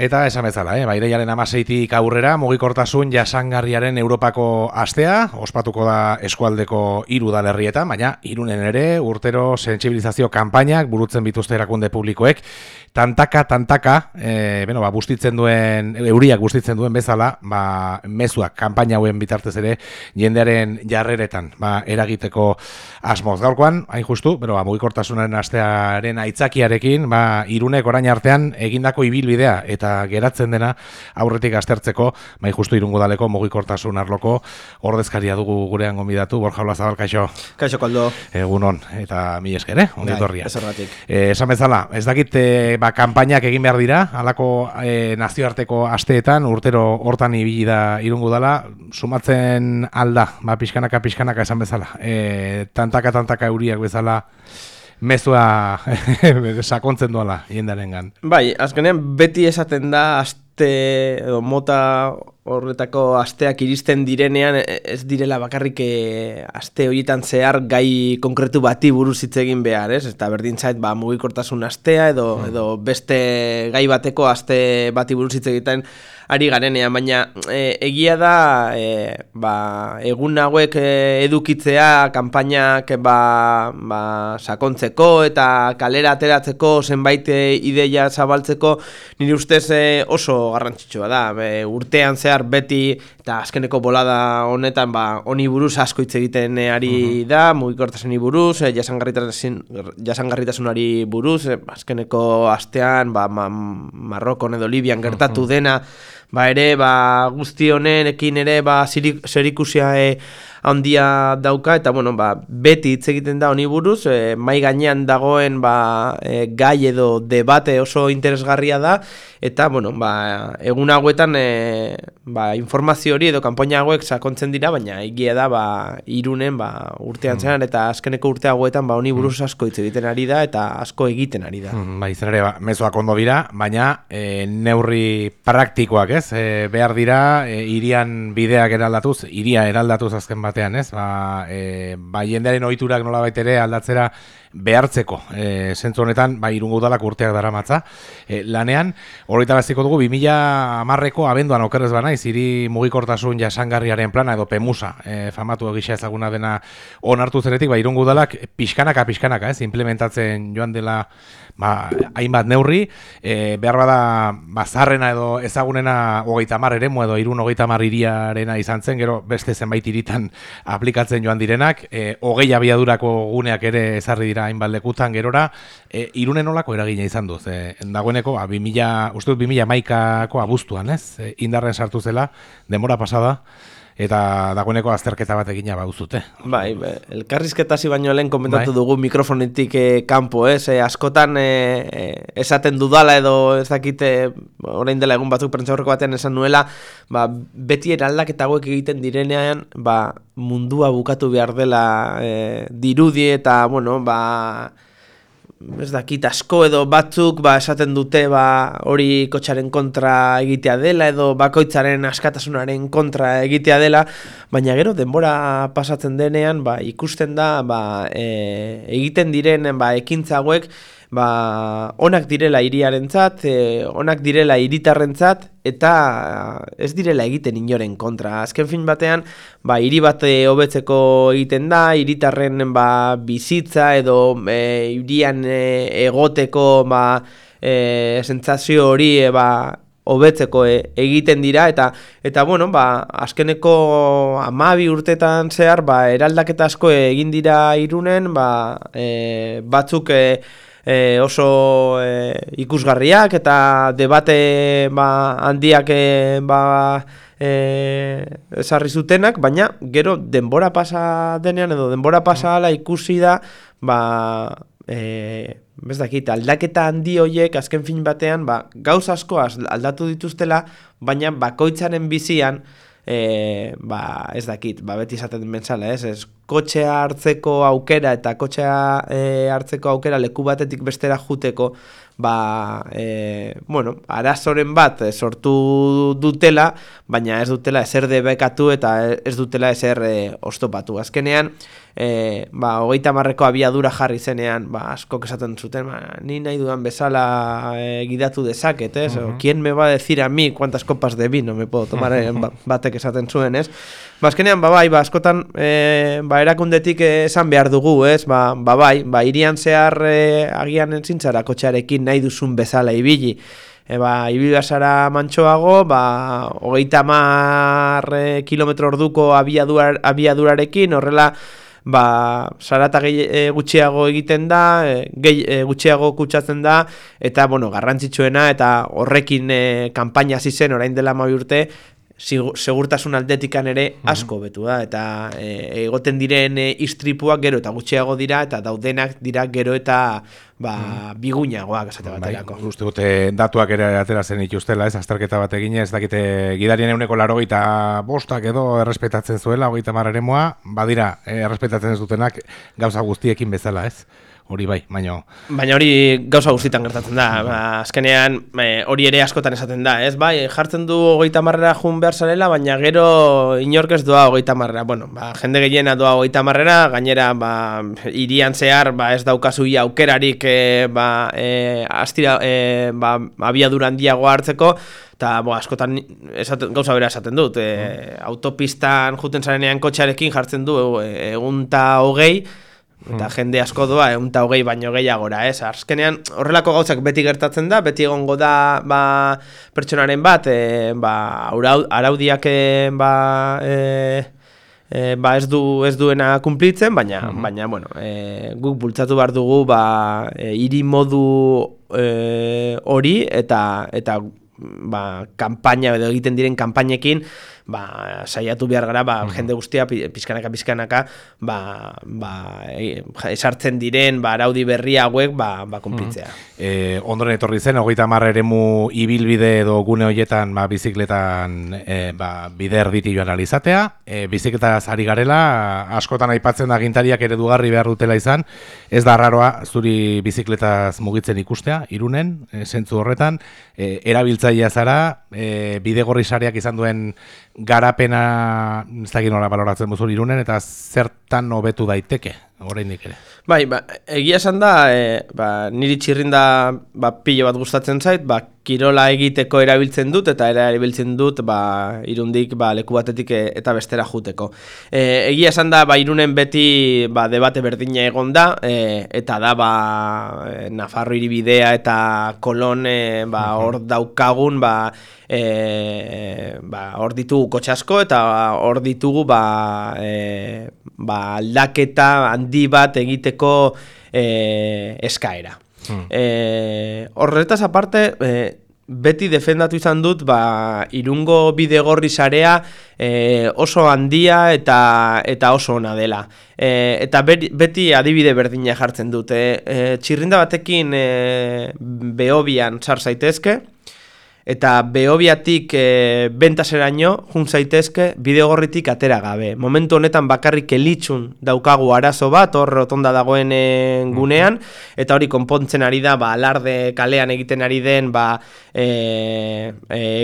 Eta esan bezala, eh? baideiaren amaseitik aurrera, mugikortasun jasangarriaren Europako astea, ospatuko da eskualdeko hiru dalerrietan, baina irunen ere urtero sensibilizazio kanpainak burutzen bituzte erakunde publikoek, tantaka, tantaka, e, bueno, ba, bustitzen duen, euriak bustitzen duen bezala, ba, mezuak, kanpaina hauen bitartez ere, jendearen jarreretan, ba, eragiteko asmoz. Gaurkoan, hain justu, pero, ba, mugikortasunaren astearen aitzakiarekin, ba, irunek orain artean egindako ibilbidea, eta geratzen dena aurretik aztertzeko, bai justu irungo daleko mugikortasun arloko ordezkaria dugu gurean gonbidatu, Borja Ola Zabal, kaixo. Kaixo, kaldo. Egunon, eta mi esker, eh? Ongi. Bai, eh, esan bezala, ez dakit, eh, ba, kampainak egin behar dira, alako eh, nazioarteko asteetan, urtero hortan ibili da irungo dala, sumatzen alda, ba, pixkanaka, pixkanaka esan bezala. Eh, tantaka, tantaka euriak bezala, mezua sakontzen duela jendaren gan. Bai, azkenean beti esaten da aste edo mota horretako asteak iristen direnean e, ez direla bakarrik e, aste horietan zehar gai konkretu bati buruz hitz egin behar, ez? Eta berdintzait ba mugikortasun astea edo hmm. edo beste gai bateko aste bati buruz hitz egiten ari garenean, baina e, egia da e, ba, egun hauek e, edukitzea kanpainak ba, ba, sakontzeko eta kalera ateratzeko zenbait ideia zabaltzeko nire ustez oso garrantzitsua da. E, urtean zehar beti eta azkeneko bolada honetan ba, oni buruz asko hitz egiten ari uh da, mugikortasunari buruz, e, jasangarritasun, jasangarritasunari buruz, e, azkeneko astean ba, ma, Marrokon edo Libian gertatu dena, ba ere ba guzti honenekin ere ba zerikusia e, handia dauka eta bueno, ba, beti hitz egiten da honi buruz, e, mai gainean dagoen ba, e, gai edo debate oso interesgarria da eta bueno, ba, egun hauetan e, ba, informazio hori edo kanpoina hauek sakontzen dira, baina egia da ba, irunen ba, urtean mm. zenan eta azkeneko urte hauetan ba, honi buruz mm. asko hitz egiten ari da eta asko egiten ari da. Mm, ba, izan ere, ba, mezoak ondo dira, baina e, neurri praktikoak ez, e, behar dira, e, irian bideak eraldatuz, iria eraldatuz azken bat batean, ez? Ba, e, ba jendearen ohiturak nola ere aldatzera behartzeko. E, zentzu honetan, ba, irungo udalak urteak dara matza. E, lanean, horreita baziko dugu, 2000 amarreko abenduan okerrez bana, iziri mugikortasun jasangarriaren plana edo pemusa, e, famatu egisa ezaguna dena onartu zeretik, ba, irungo udalak pixkanaka, pixkanaka, ez? Implementatzen joan dela ba, hainbat neurri, e, behar bada bazarrena edo ezagunena hogeita mar ere, edo irun hogeita mar iriarena izan zen, gero beste zenbait iritan aplikatzen joan direnak, e, hogei abiadurako guneak ere ezarri dira hainbat lekutan gerora, e, irunen olako eragina izan duz, e, dagoeneko, a, 2000, uste dut 2000 maikako abuztuan, ez? E, indarren sartu zela, demora pasada, eta dagoeneko azterketa bat egina bauzute. Bai, elkarrizketa hasi baino lehen komentatu bai. dugu mikrofonetik eh, kanpo, ez? Eh, askotan eh, esaten dudala edo ez dakite orain dela egun batzuk prentza horreko batean esan nuela, ba, beti eraldaketa hauek egiten direnean, ba, mundua bukatu behar dela eh, dirudi eta, bueno, ba, ez dakit asko edo batzuk ba, esaten dute ba, hori kotxaren kontra egitea dela edo bakoitzaren askatasunaren kontra egitea dela, baina gero denbora pasatzen denean ba, ikusten da ba, e, egiten diren ba, ekintza hauek ba, onak direla iriarentzat, e, onak direla iritarrentzat eta ez direla egiten inoren kontra. Azken fin batean, ba, hiri bate hobetzeko egiten da, hiritarren ba, bizitza edo e, irian e, egoteko ba, e, sentsazio hori e, ba, hobetzeko e, egiten dira eta eta bueno, ba, azkeneko amabi urtetan zehar ba, eraldaketa asko egin dira irunen ba, e, batzuk e, e, oso e, ikusgarriak eta debate ba, handiak e, ba, e, esarri zutenak, baina gero denbora pasa denean edo denbora pasa ala ikusi da ba, e, bez dakit, aldaketa handi hoiek azken fin batean ba, gauz asko aldatu dituztela, baina bakoitzaren bizian e, ba, ez dakit, ba, beti izaten bentsala, ez, ez kotxea hartzeko aukera eta kotxea e, hartzeko aukera leku batetik bestera juteko ba, e, bueno, arazoren bat e, sortu dutela, baina ez dutela ezer debekatu eta ez dutela ezer e, ostopatu. Azkenean, e, ba, hogeita marreko abiadura jarri zenean, ba, asko esaten zuten, ba, ni nahi dudan bezala e, gidatu dezaket, ez? Uh Kien me va a decir a mi cuantas copas de vino me puedo tomar ba, batek esaten zuen, ez? Ba, azkenean, ba, bai, ba, askotan, e, ba, erakundetik esan behar dugu, ez? Ba, ba bai, ba, irian zehar e, agian entzintzara kotxearekin nahi duzun bezala ibili. E, ba, ibili basara mantxoago, ba, hogeita mar e, kilometro orduko abiadurar, abiadurarekin, horrela, ba, sarata e, gutxiago egiten da, e, gehi, e, gutxiago kutsatzen da, eta, bueno, garrantzitsuena, eta horrekin e, kanpaina zizen orain dela mai urte, segurtasun aldetikan ere asko betu da eta e, egoten diren e, istripuak gero eta gutxiago dira eta daudenak dira gero eta ba, bigunagoak esate bai, baterako. Bai, uste dute datuak ere atera zen ituztela, ez, azterketa bat egin ez dakite gidarien euneko laro gita bostak edo errespetatzen zuela, hogeita marrere badira, errespetatzen ez dutenak gauza guztiekin bezala, ez? Hori bai, baina... Baina hori gauza guztietan gertatzen da, ba, azkenean e, hori ere askotan esaten da, ez? Bai, jartzen du hogeita marrera jun behar zarela, baina gero inork ez doa hogeita marrera, bueno, ba, jende gehiena doa hogeita marrera, gainera, ba, irian zehar, ba, ez daukazu ia aukerarik, e, ba, e, astira, e, ba, abiaduran diago hartzeko, eta bo, askotan esaten, gauza bera esaten dut, e, autopistan juten zarenean kotxarekin jartzen du egun eta hogei, Eta hmm. jende asko doa, egun eta hogei baino gehiagora, ez? Arzkenean, horrelako gauzak beti gertatzen da, beti egongo da ba, pertsonaren bat, e, ba, araudiak e, ba, e, e, ba ez, du, ez duena kumplitzen, baina, hmm. baina bueno, e, guk bultzatu behar dugu ba, e, iri modu e, hori eta, eta ba, kampaina edo egiten diren kanpainekin ba, saiatu behar gara, ba, mm jende guztia, pizkanaka, pizkanaka, ba, ba, e, esartzen diren, ba, araudi berri hauek, ba, ba, kumplitzea. Mm e, ondoren etorri zen, hogeita marreremu ibilbide edo gune horietan, ba, bizikletan, e, ba, bide erditi joan alizatea, e, bizikleta zari garela, askotan aipatzen da gintariak eredugarri behar dutela izan, ez da raroa zuri bizikletaz mugitzen ikustea, irunen, e, zentzu horretan, e, erabiltzailea zara, e, bide gorri izan duen garapena ez dakit nola baloratzen buzun irunen eta zertan hobetu daiteke oraindik ere. Bai, ba, egia esan da, e, ba, niri txirrinda ba, pilo bat gustatzen zait, ba, kirola egiteko erabiltzen dut eta erabiltzen dut ba, irundik ba, leku batetik e, eta bestera juteko. E, egia esan da, ba, irunen beti ba, debate berdina egon da, e, eta da ba, e, Nafarro iribidea eta Kolon e, ba, hor daukagun, ba, e, ba, hor ditugu kotxasko eta hor ditugu ba, e, ba, aldaketa handi bat egiteko e, eskaera. Hmm. E, horretaz aparte, e, beti defendatu izan dut ba, irungo bidegorri sarea e, oso handia eta eta oso ona dela. E, eta beti adibide berdina jartzen dut. E, e, txirrinda batekin e, behobian sar zaitezke, eta behobiatik e, bentaseraino jun zaitezke bidegorritik atera gabe. Momentu honetan bakarrik elitxun daukagu arazo bat, hor rotonda dagoen eh, gunean, eta hori konpontzen ari da, ba, alarde kalean egiten ari den, ba, e,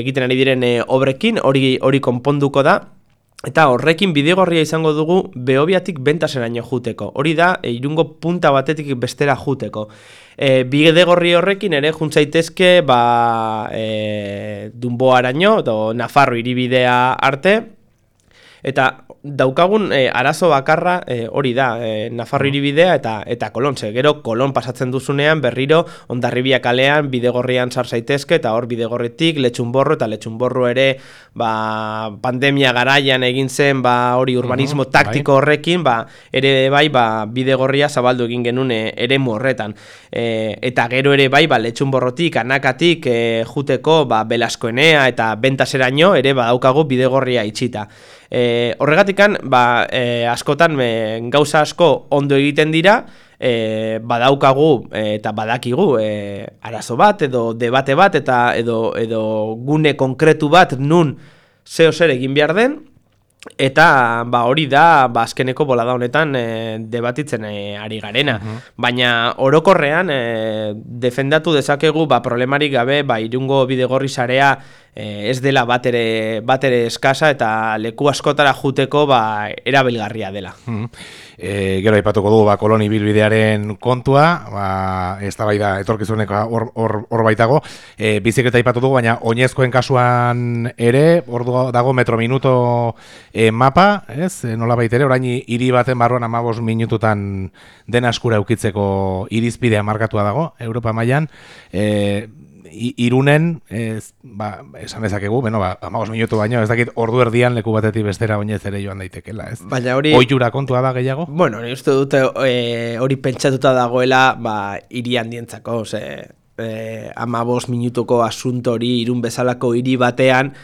egiten ari diren obrekin, hori hori konponduko da, Eta horrekin bidegorria izango dugu behobiatik bentaseraino juteko. Hori da, irungo punta batetik bestera juteko. E, bidegorri horrekin ere juntzaitezke ba, e, Dunbo araño, do Nafarro iribidea arte. Eta daukagun e, arazo bakarra e, hori da, e, Nafarro iribidea eta eta Kolon, ze gero Kolon pasatzen duzunean berriro ondarribia kalean bidegorrian sar zaitezke eta hor bidegorritik letxunborro eta letxunborro ere ba, pandemia garaian egin zen ba, hori urbanismo uh taktiko bai. horrekin ba, ere bai ba, bidegorria zabaldu egin genuen e, ere horretan. E, eta gero ere bai ba, letxunborrotik, anakatik e, juteko ba, belaskoenea eta bentaseraino ere badaukagu bidegorria itxita E, horregatikan, ba, e, askotan e, gauza asko ondo egiten dira, e, badaukagu e, eta badakigu e, arazo bat edo debate bat eta edo, edo gune konkretu bat nun zeo zer egin behar den, Eta ba, hori da ba, azkeneko bolada honetan e, debatitzen e, ari garena. Baina orokorrean e, defendatu dezakegu ba, problemarik gabe ba, irungo bidegorri sarea e, ez dela batere, batere eskasa eta leku askotara juteko ba, erabilgarria dela. E, gero aipatuko dugu ba, koloni bilbidearen kontua, ba, ez da bai da etorkizuneko hor, hor, baitago, e, biziketa aipatu dugu, baina oinezkoen kasuan ere, hor dago metro minuto e, mapa, ez, nola baitere, orain hiri baten barruan amabos minututan dena eskura eukitzeko irizpidea markatua dago, Europa mailan, e, irunen, ez, ba, esan dezakegu, bueno, ba, amagos minutu baino, ez dakit ordu erdian leku batetik bestera oinez ere joan daitekela, ez? Baina hori... Oitura kontua da gehiago? Bueno, ni uste dute e, hori pentsatuta dagoela, ba, irian dientzako, ze, e, amabos minutuko asunto hori irun bezalako hiri batean,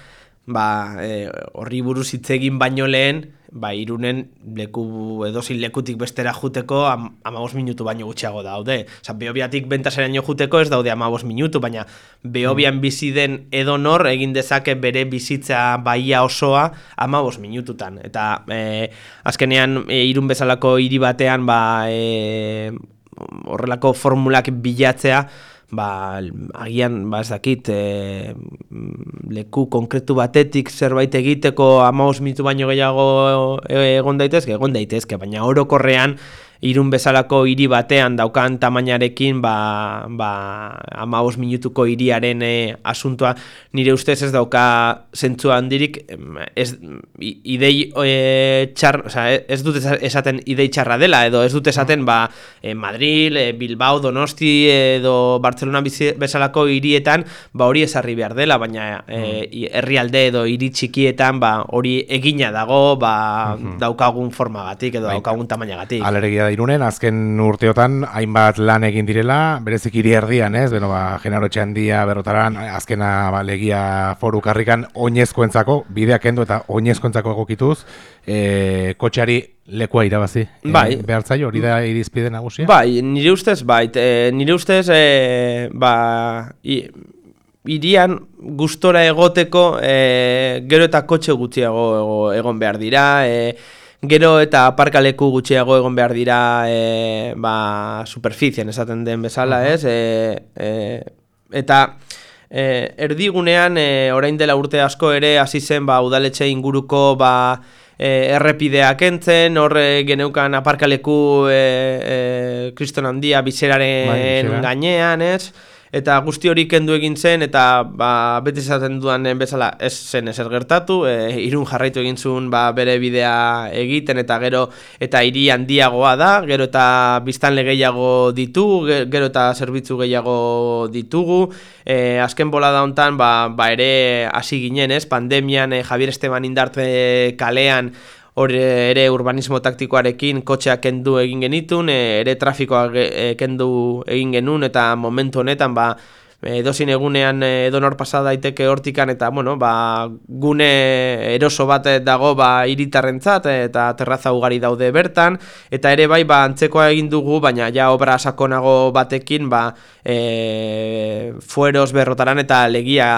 ba, e, horri buruz hitz egin baino lehen, ba, irunen leku edozin lekutik bestera juteko am, amabos minutu baino gutxiago daude. Osa, behobiatik bentaseraino juteko ez daude amabos minutu, baina behobian mm. bizi den edonor egin dezake bere bizitza baia osoa amabos minututan. Eta e, azkenean e, irun bezalako hiri batean ba, e, horrelako formulak bilatzea, ba, agian ba ez dakit e, leku konkretu batetik zerbait egiteko amaus mitu baino gehiago e, egon daitezke, egon daitezke, baina orokorrean irun bezalako hiri batean daukan tamainarekin ba, ba, amaos minutuko hiriaren e, asuntoa. Nire ustez ez dauka zentzu handirik ez, idei e, txar, oza, ez dut esaten idei txarra dela edo ez dut esaten ba, e, Madrid, e, Bilbao, Donosti edo Barcelona bezalako hirietan ba, hori esarri behar dela baina e, herrialde edo hiri txikietan ba, hori egina dago ba, daukagun formagatik edo bai. daukagun tamainagatik. Aleregia irunen, azken urteotan hainbat lan egin direla, berezik iri erdian, ez? Beno, ba, genaro txandia, berrotaran, azkena ba, legia foru karrikan oinezkoentzako, bideak endu eta oinezkoentzako egokituz, e, kotxeari lekua irabazi. E, bai. E, Behartzai, hori da irizpide nagusia? Bai, nire ustez, bai, e, nire ustez, e, ba, i, irian gustora egoteko, e, gero eta kotxe gutxiago egon behar dira, e, Gero eta aparkaleku gutxiago egon behar dira e, ba, superfizien esaten den bezala, uh -huh. ez? E, e, eta e, erdigunean, e, orain dela urte asko ere, hasi zen ba, udaletxe inguruko ba, e, errepideak entzen, hor geneukan aparkaleku e, e, kriston handia bizeraren bai, gainean, ez? Eta guzti hori kendu egin zen eta ba, beti zaten duan bezala ez zen ezer gertatu e, irun jarraitu egin zuen ba, bere bidea egiten eta gero eta hiri handiagoa da gero eta biztan gehiago ditu gero eta zerbitzu gehiago ditugu. E, azken bola da hontan ba, ba ere hasi ginen ez? Pandemian e, Javier Esteban indarte kalean hor ere urbanismo taktikoarekin kotxeak kendu egin genitun, e, ere trafikoa e, kendu egin genuen eta momentu honetan ba, edozin egunean edonor pasa daiteke hortikan eta bueno, ba, gune eroso bat dago ba, iritarrentzat eta terraza ugari daude bertan. Eta ere bai ba, antzekoa egin dugu baina ja obra sakonago batekin ba, e, fueros berrotaran eta legia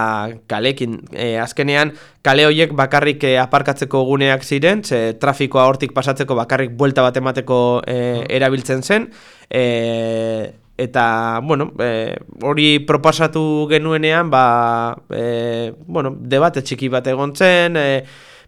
kalekin. E, azkenean kale horiek bakarrik aparkatzeko guneak ziren ze trafikoa hortik pasatzeko bakarrik buelta bat emateko e, erabiltzen zen. E, eta bueno, e, hori proposatu genuenean ba, e, bueno, debate txiki bat egon zen, e,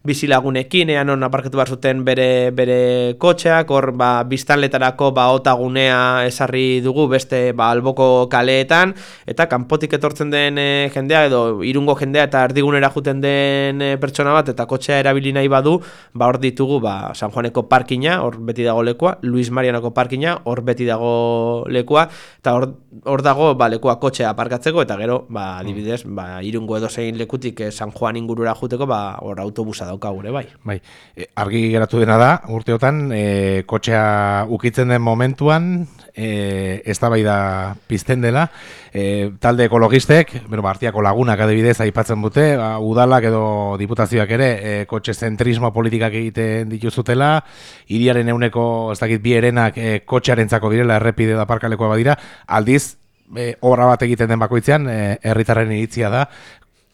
bizilagunekin, ean hon aparkatu behar zuten bere, bere kotxeak, hor ba, biztanletarako ba, otagunea esarri dugu beste ba, alboko kaleetan, eta kanpotik etortzen den e, jendea, edo irungo jendea eta erdigunera juten den e, pertsona bat, eta kotxea erabili nahi badu, ba, hor ditugu ba, San Juaneko parkina, hor beti dago lekua, Luis Marianoko parkina, hor beti dago lekua, eta hor, hor dago ba, lekua kotxea aparkatzeko, eta gero, ba, adibidez, ba, irungo edo zein lekutik e, San Juan ingurura juteko, ba, hor autobusa daukagu ere bai. Bai. E, argi geratu dena da, urteotan, e, kotxea ukitzen den momentuan, e, ez da bai da pizten dela, e, talde ekologistek, bero, bartiako ba, lagunak adibidez aipatzen dute, ba, udalak edo diputazioak ere, e, kotxe zentrismo politikak egiten dituzutela, iriaren euneko, ez dakit, bi erenak e, kotxearen zako direla, errepide da parkalekoa badira, aldiz, e, obra bat egiten den bakoitzean, e, herritarren iritzia da,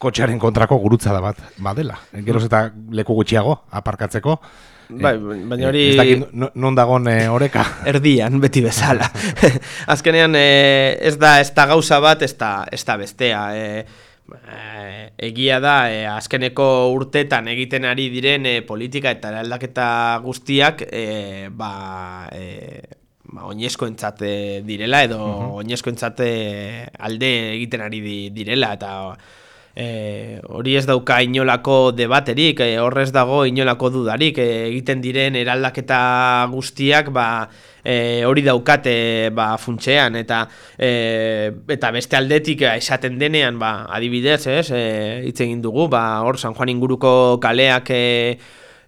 kotxearen kontrako gurutza da bat, badela. Geroz eta leku gutxiago, aparkatzeko. Bai, baina hori... Ez dakit non dagon oreka. Erdian, beti bezala. Azkenean, ez da ez da gauza bat, ez da, ez da bestea. egia da, azkeneko urtetan egiten ari diren politika eta aldaketa guztiak, e, ba... E, ba, oinezko entzate direla edo uh -huh. oinezko entzate alde egiten ari direla eta e, hori ez dauka inolako debaterik, e, horrez dago inolako dudarik, e, egiten diren eraldaketa guztiak ba, e, hori daukate ba, funtsean. Eta e, eta beste aldetik esaten denean ba, adibidez, ez, e, hitz dugu, ba, hor San Juan inguruko kaleak e,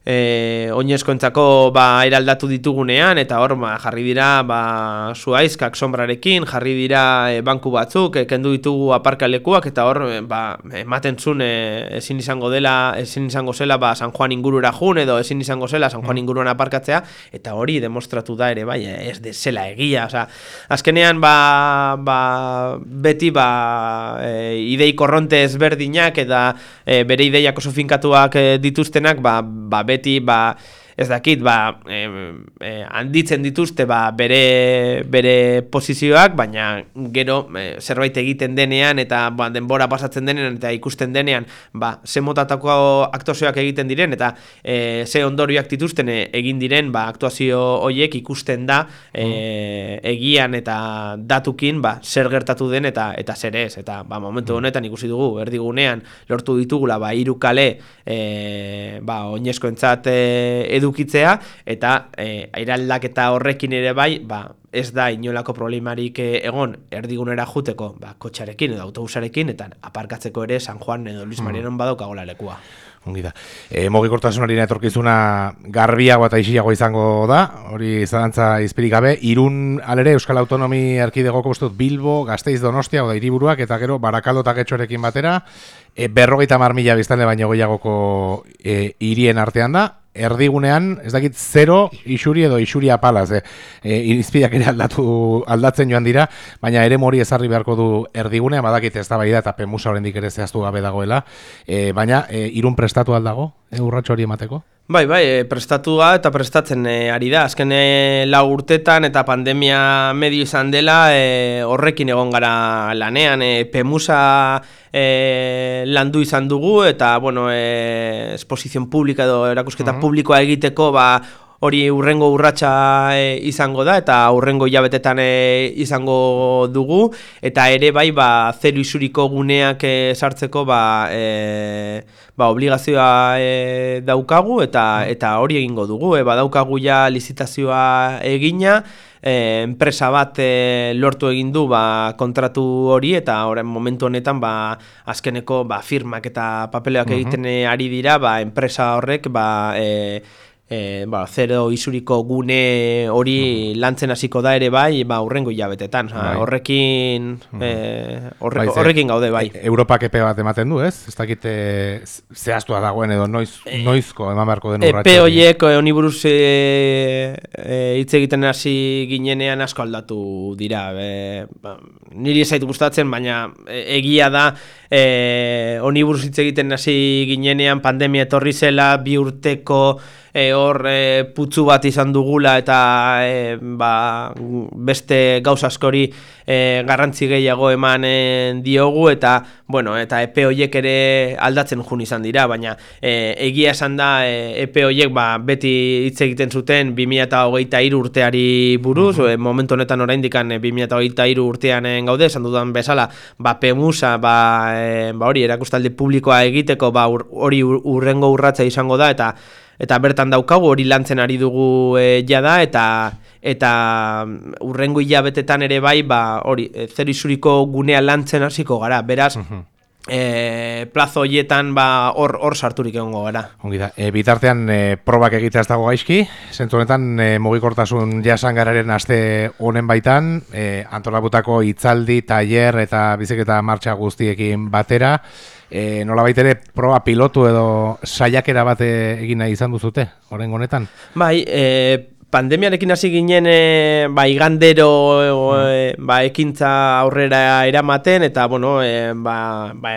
e, oinezkoentzako ba eraldatu ditugunean eta hor ba, jarri dira ba zuaizkak sombrarekin jarri dira e, banku batzuk e, kendu ditugu aparkalekuak eta hor e, ba ematen zuen e, ezin izango dela ezin izango zela ba San Juan ingurura jun edo ezin izango zela San Juan mm. inguruan aparkatzea eta hori demostratu da ere bai ez de zela egia osea azkenean ba, ba beti ba e, idei korronte ezberdinak eta e, bere ideiak oso finkatuak e, dituztenak ba, ba beti ba ez dakit, ba, e, e, handitzen dituzte ba, bere, bere posizioak, baina gero e, zerbait egiten denean eta ba, denbora pasatzen denean eta ikusten denean ba, ze motatako aktuazioak egiten diren eta e, ze ondorioak dituzten e, egin diren ba, aktuazio horiek ikusten da e, egian eta datukin ba, zer gertatu den eta eta zer ez. Eta ba, momentu mm. honetan ikusi dugu, erdigunean lortu ditugula ba, iru kale e, ba, oinezko entzat e, edukitzea eta e, airaldaketa horrekin ere bai, ba, ez da inolako problemarik e, egon erdigunera juteko ba, kotxarekin edo autobusarekin eta aparkatzeko ere San Juan edo Luis mm. Marianon badaukagola lekua. Ongi da. E, Mogikortasunari etorkizuna garbiago eta isiago izango da, hori zalantza izpirik gabe, irun alere Euskal Autonomi Erkidegoko ustut Bilbo, Gasteiz Donostia, oda iriburuak, eta gero Barakaldo eta Getxorekin batera, e, berrogeita marmila biztanle baino goiagoko e, irien artean da, erdigunean, ez dakit, zero isuri edo isuri apalaz, e, e, irizpideak ere aldatu, aldatzen joan dira, baina ere mori ezarri beharko du erdigunean, badakit ez da bai da, eta pemusa horrendik ere zehaztu gabe dagoela, e, baina e, irun prestatu aldago, e, urratxo hori emateko? Bai, bai, e, prestatua eta prestatzen e, ari da. Azken e, lau urtetan eta pandemia medio izan dela e, horrekin egon gara lanean. E, pemusa e, landu izan dugu eta, bueno, e, esposizion publika edo erakusketa publikoa egiteko, ba, hori urrengo urratsa e, izango da eta urrengo hilabetetan e, izango dugu. Eta ere bai ba zeru isuriko guneak e, sartzeko ba, e, ba obligazioa e, daukagu eta eta hori egingo dugu. E, badaukagu ja lizitazioa egina enpresa bat e, lortu egin du ba, kontratu hori eta orain momentu honetan ba, azkeneko ba, firmak eta papeleak egiten ari dira ba, enpresa horrek ba, e, e, ba, zero isuriko gune hori lantzen hasiko da ere bai, ba, urrengo hilabetetan. Bai. Horrekin, e, horre, bai, horrekin gaude bai. E, Europak epe bat ematen du, ez? Ez dakite zehaztua dagoen edo noiz, e, noizko eman beharko den urratxo. Epe horiek honi buruz e, e, hitz egiten hasi ginenean asko aldatu dira. E, ba, niri ezaitu gustatzen, baina egia da honi buruz hitz egiten hasi ginenean pandemia etorri zela, bi urteko e, hor e, putzu bat izan dugula eta e, ba, beste gauz askori e, garrantzi gehiago eman e, diogu eta bueno, eta epe hoiek ere aldatzen jun izan dira, baina e, egia esan da e, epe hoiek ba, beti hitz egiten zuten 2023 urteari buruz, mm momentu honetan oraindikan e, 2023 urtean gaude, esan dudan bezala, ba pemusa, ba, e, ba hori erakustaldi publikoa egiteko, ba hori urrengo urratza izango da eta eta bertan daukagu hori lantzen ari dugu e, jada eta eta mm, urrengo hilabetetan ere bai ba hori e, zer isuriko gunea lantzen hasiko gara beraz E, plazo hoietan ba hor hor sarturik egongo gara. Ongi da. E, bitartean e, probak egitea ez dago gaizki. Zentzu honetan e, mugikortasun jasangararen aste honen baitan, e, antolabutako hitzaldi, tailer eta biziketa martxa guztiekin batera, e, nola baitere proba pilotu edo saiakera bat egin nahi izan duzute, horren honetan? Bai, e, pandemiarekin hasi ginen e, ba, igandero e, ba, ekintza aurrera eramaten, eta, bueno, e, ba, ba,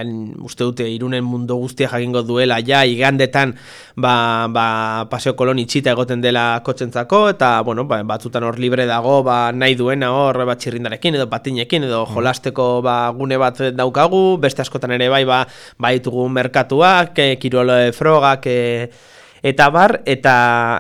uste dute, irunen mundu guztia jakingo duela, ja, igandetan, ba, ba, paseo kolon itxita egoten dela kotxentzako, eta, bueno, ba, batzutan hor libre dago, ba, nahi duena hor, ba, txirrindarekin, edo patinekin, edo mm. jolasteko ba, gune bat daukagu, beste askotan ere bai, ba, ba, merkatuak, e, kirolo frogak, e, eta bar, eta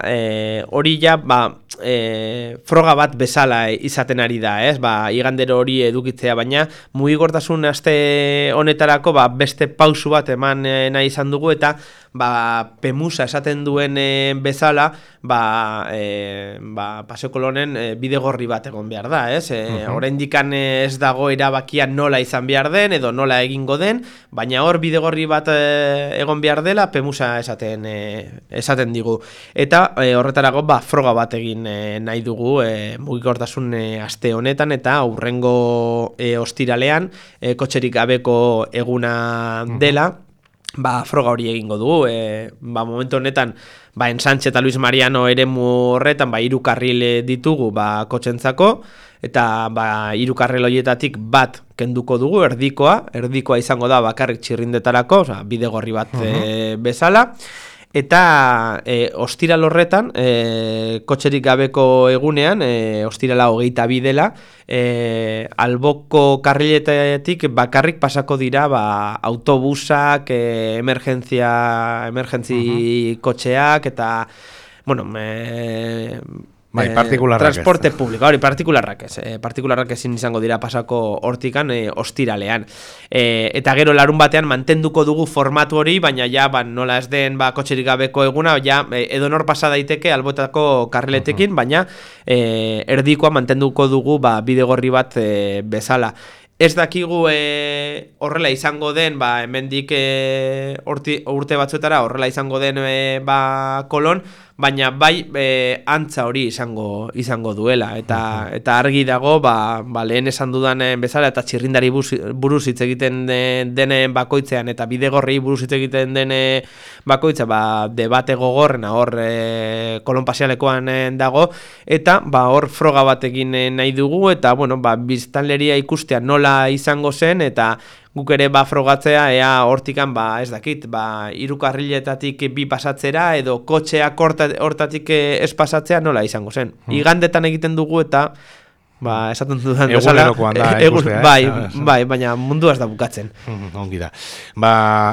e, hori ja, ba, e, froga bat bezala izaten ari da, ez? Ba, igandero hori edukitzea, baina mugigortasun aste honetarako ba, beste pausu bat eman e, nahi izan dugu, eta ba, pemusa esaten duen e, bezala, ba, e, ba, paseo kolonen e, bidegorri bat egon behar da, ez? E, uh -huh. ez dago erabakia nola izan behar den, edo nola egingo den, baina hor bidegorri bat e, egon behar dela, pemusa esaten, e, esaten digu. Eta e, horretarago, ba, froga bat egin e, nahi dugu e, mugikortasun e, aste honetan, eta aurrengo e, ostiralean, e, kotxerik gabeko eguna dela, ba, froga hori egingo dugu. E, ba, momentu honetan, ba, Ensanche eta Luis Mariano ere horretan, ba, iru karrile ditugu, ba, kotxentzako, eta, ba, iru karril horietatik bat kenduko dugu, erdikoa, erdikoa izango da bakarrik txirrindetarako, oza, bidegorri bat uh bezala, Eta e, ostiral horretan, e, kotxerik gabeko egunean, e, ostirala hogeita bidela, e, alboko karriletetik bakarrik pasako dira ba, autobusak, e, emergentzia, emergentzi kotxeak, eta, bueno, e, Bai, partikularrak Transporte publiko, hori, partikularrak ez. Eh, partikularrak ezin izango dira pasako hortikan eh, ostiralean. Eh, eta gero larun batean mantenduko dugu formatu hori, baina ja, ba, nola ez den ba, kotxerik gabeko eguna, ja, eh, edonor pasa daiteke albotako karreletekin, baina eh, erdikoa mantenduko dugu ba, bidegorri bat eh, bezala. Ez dakigu e, horrela izango den, ba, hemendik e, urte batzuetara horrela izango den e, ba, kolon, baina bai e, antza hori izango izango duela. Eta eta argi dago ba, ba lehen esan dudan bezala eta txirrindari buruz hitz egiten denen bakoitzean eta bidegorri buruz hitz egiten dene bakoitza ba debate gogorrena hor e, kolon pasialekoan dago. Eta ba hor froga bat egin nahi dugu eta bueno ba biztanleria ikustea nola izango zen eta guk ere ba frogatzea ea hortikan ba ez dakit ba hiru karriletatik bi pasatzera edo kotxeak hortatik ez pasatzea nola izango zen. Hmm. Igandetan egiten dugu eta Ba, esaten dudan bezala. da, egun, eh? bai, bai, baina mundu ez da bukatzen. Ongi da. Ba,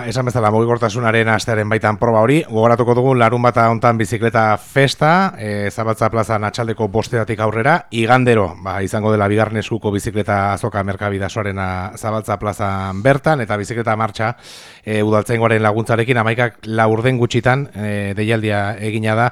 esan bezala, mugigortasunaren astearen baitan proba hori, gogoratuko dugu larun bata hontan bizikleta festa, e, Zabatza Plaza Natxaldeko bosteatik aurrera, igandero, ba, izango dela bigarren eskuko bizikleta azoka merkabidasoarena Zabatza Plaza bertan, eta bizikleta martxa e, udaltzaingoaren laguntzarekin, amaikak laurden gutxitan, e, deialdia egina da,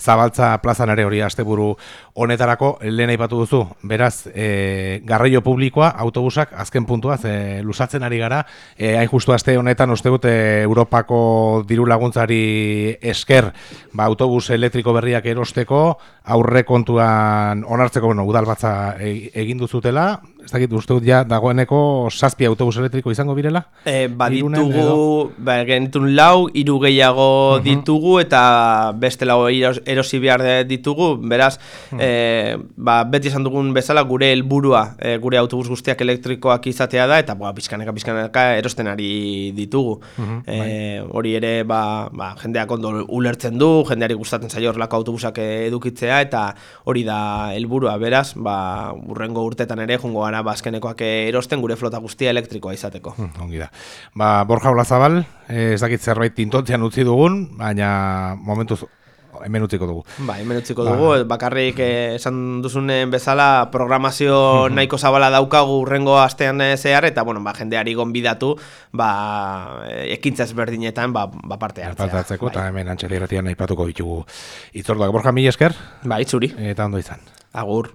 Zabaltza plazan ere hori asteburu honetarako lehen aipatu duzu. Beraz, e, garraio publikoa, autobusak, azken puntua, ze lusatzen ari gara, e, hain justu aste honetan uste dute Europako diru laguntzari esker ba, autobus elektriko berriak erosteko, aurre kontuan onartzeko, bueno, udal batza e, egin duzutela, ez dakit uste dut ja dagoeneko saspi autobus elektriko izango birela? E, ba, ditugu, ba, genitun lau, iru gehiago ditugu, eta beste lau erosi behar ditugu, beraz, hmm. e, ba, beti esan dugun bezala gure helburua e, gure autobus guztiak elektrikoak izatea da, eta ba, bizkaneka, bizkaneka erosten ari ditugu. Hmm, e, hori ere, ba, ba, jendeak ondo ulertzen du, jendeari gustatzen zaio horrelako autobusak edukitzea, eta hori da helburua beraz, ba, urrengo urtetan ere, jungo gara, ba, azkenekoak erosten gure flota guztia elektrikoa izateko. Hmm, ongi da. Ba, Borja Olazabal, ez dakit zerbait tintotzean utzi dugun, baina momentuz hemen utziko dugu. Ba, hemen utziko ba. dugu, bakarrik eh, esan duzunen bezala programazio nahiko zabala daukagu urrengo astean eh, zehar, eta bueno, ba, jendeari gonbidatu, ba, ekintza ezberdinetan, ba, ba parte hartzea. Parte hartzeko, bai. eta hemen antxerri nahi patuko ditugu. Itzorduak, Borja, mi esker? Ba, itzuri. Eta ondo izan. Agur.